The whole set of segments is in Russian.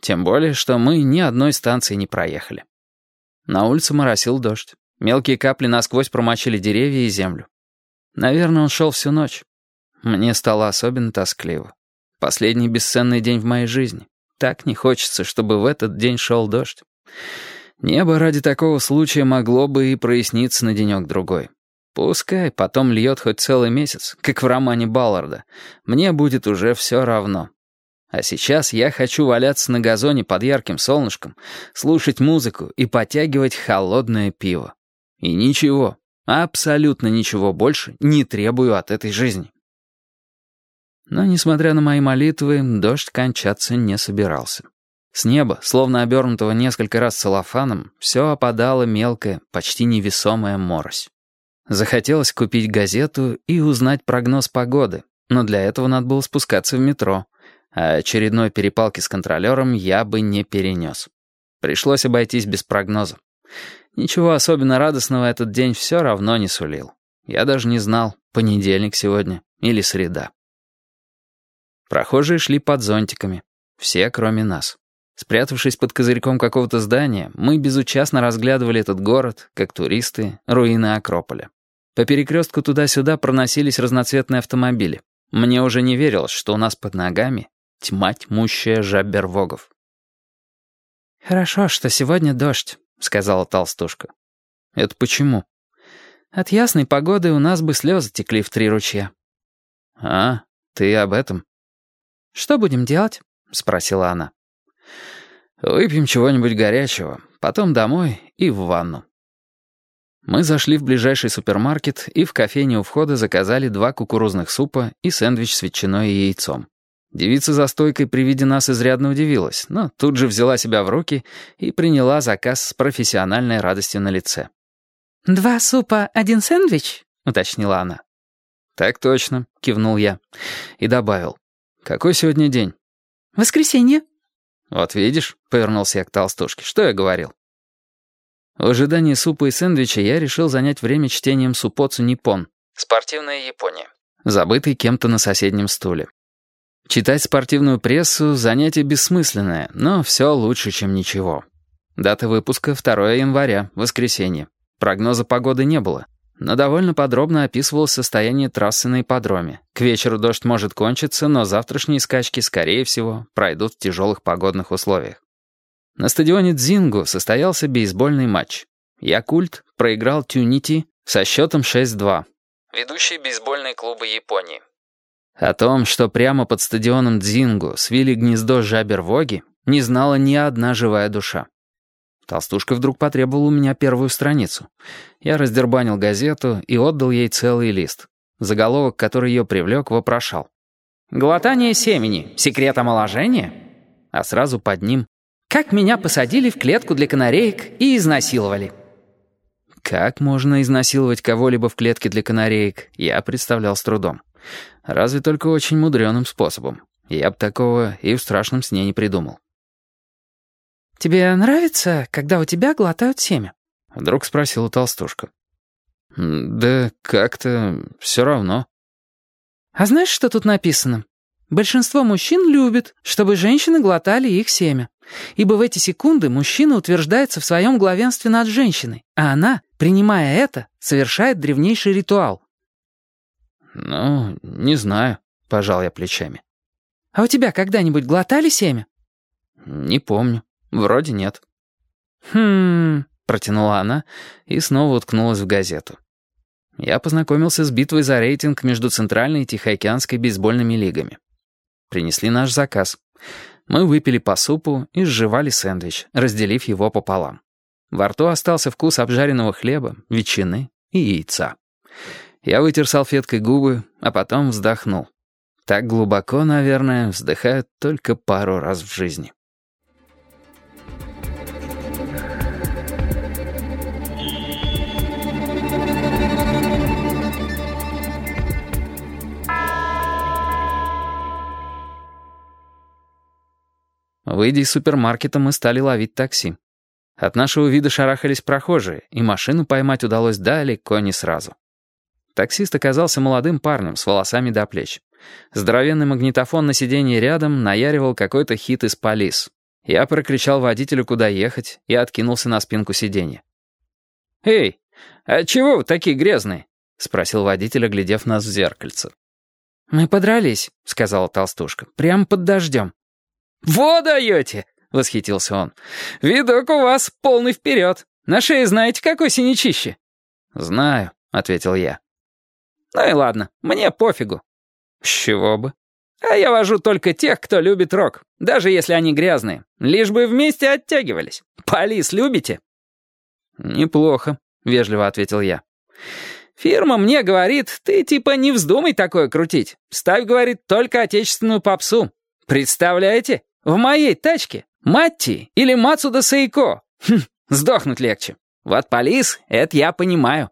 Тем более, что мы ни одной станции не проехали. На улице моросил дождь. Мелкие капли насквозь промочили деревья и землю. Наверное, он шел всю ночь. Мне стало особенно тоскливо. Последний бесценный день в моей жизни. Так не хочется, чтобы в этот день шел дождь. Небо ради такого случая могло бы и проясниться на денек-другой. Пускай потом льет хоть целый месяц, как в романе Балларда. Мне будет уже все равно. А сейчас я хочу валяться на газоне под ярким солнышком, слушать музыку и потягивать холодное пиво. И ничего, абсолютно ничего больше не требую от этой жизни. Но, несмотря на мои молитвы, дождь кончаться не собирался. С неба, словно обернутого несколько раз целлофаном, все опадало мелкое, почти невесомая морось. Захотелось купить газету и узнать прогноз погоды, но для этого надо было спускаться в метро, а очередной перепалки с контролером я бы не перенес. Пришлось обойтись без прогноза. Ничего особенно радостного этот день все равно не сулил. Я даже не знал, понедельник сегодня или среда. Прохожие шли под зонтиками. Все, кроме нас. Спрятавшись под козырьком какого-то здания, мы безучастно разглядывали этот город, как туристы, руины Акрополя. По перекрестку туда-сюда проносились разноцветные автомобили. Мне уже не верилось, что у нас под ногами тьма тьмущая жабервогов. «Хорошо, что сегодня дождь», — сказала толстушка. «Это почему?» «От ясной погоды у нас бы слезы текли в три ручья». «А, ты об этом?» «Что будем делать?» — спросила она. «Выпьем чего-нибудь горячего, потом домой и в ванну». Мы зашли в ближайший супермаркет и в кофейне у входа заказали два кукурузных супа и сэндвич с ветчиной и яйцом. Девица за стойкой при виде нас изрядно удивилась, но тут же взяла себя в руки и приняла заказ с профессиональной радостью на лице. «Два супа, один сэндвич?» — уточнила она. «Так точно», — кивнул я и добавил. «Какой сегодня день?» «Воскресенье». «Вот видишь», — повернулся я к толстушке, — «что я говорил?» В ожидании супа и сэндвича я решил занять время чтением Супоцу Ниппон. Спортивная Япония. Забытый кем-то на соседнем стуле. Читать спортивную прессу — занятие бессмысленное, но все лучше, чем ничего. Дата выпуска — 2 января, воскресенье. Прогноза погоды не было но довольно подробно описывал состояние трассы на ипподроме. К вечеру дождь может кончиться, но завтрашние скачки, скорее всего, пройдут в тяжелых погодных условиях. На стадионе Дзингу состоялся бейсбольный матч. Якульт проиграл Тюнити со счетом 6-2. Ведущие бейсбольные клубы Японии. О том, что прямо под стадионом Дзингу свили гнездо жабервоги, не знала ни одна живая душа. Толстушка вдруг потребовала у меня первую страницу. Я раздербанил газету и отдал ей целый лист. Заголовок, который ее привлек, вопрошал. «Глотание семени. Секрет омоложения?» А сразу под ним «Как меня посадили в клетку для канареек и изнасиловали?» Как можно изнасиловать кого-либо в клетке для канареек, я представлял с трудом. Разве только очень мудреным способом. Я бы такого и в страшном сне не придумал. «Тебе нравится, когда у тебя глотают семя?» — вдруг спросила толстушка. «Да как-то все равно». «А знаешь, что тут написано? Большинство мужчин любит, чтобы женщины глотали их семя. Ибо в эти секунды мужчина утверждается в своем главенстве над женщиной, а она, принимая это, совершает древнейший ритуал». «Ну, не знаю», — пожал я плечами. «А у тебя когда-нибудь глотали семя?» «Не помню». «Вроде нет». «Хм...» — протянула она и снова уткнулась в газету. Я познакомился с битвой за рейтинг между Центральной и Тихоокеанской бейсбольными лигами. Принесли наш заказ. Мы выпили по супу и сживали сэндвич, разделив его пополам. Во рту остался вкус обжаренного хлеба, ветчины и яйца. Я вытер салфеткой губы, а потом вздохнул. Так глубоко, наверное, вздыхают только пару раз в жизни. Выйдя из супермаркета, мы стали ловить такси. От нашего вида шарахались прохожие, и машину поймать удалось далеко не сразу. Таксист оказался молодым парнем с волосами до плеч. Здоровенный магнитофон на сиденье рядом наяривал какой-то хит из «Полис». Я прокричал водителю, куда ехать, и откинулся на спинку сиденья. «Эй, а чего вы такие грязные?» — спросил водитель, оглядев нас в зеркальце. «Мы подрались», — сказала толстушка, — «прямо под дождем». «Во даете!» — восхитился он. «Видок у вас полный вперед. На шее знаете, какой синячище?» «Знаю», — ответил я. «Ну и ладно, мне пофигу». «С чего бы?» «А я вожу только тех, кто любит рок, даже если они грязные, лишь бы вместе оттягивались. Полис любите?» «Неплохо», — вежливо ответил я. «Фирма мне говорит, ты типа не вздумай такое крутить. Ставь, говорит, только отечественную попсу. Представляете? В моей тачке Матти или Мацуда Сейко. Хм, сдохнуть легче. Вот полис, это я понимаю.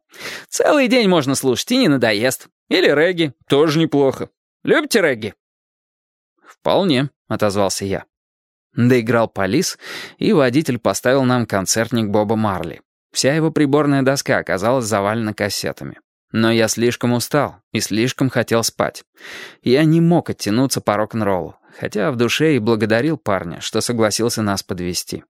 Целый день можно слушать и не надоест. Или регги, тоже неплохо. Любите регги?» «Вполне», — отозвался я. Доиграл полис, и водитель поставил нам концертник Боба Марли. Вся его приборная доска оказалась завалена кассетами. Но я слишком устал и слишком хотел спать. Я не мог оттянуться по рок-н-роллу, хотя в душе и благодарил парня, что согласился нас подвести.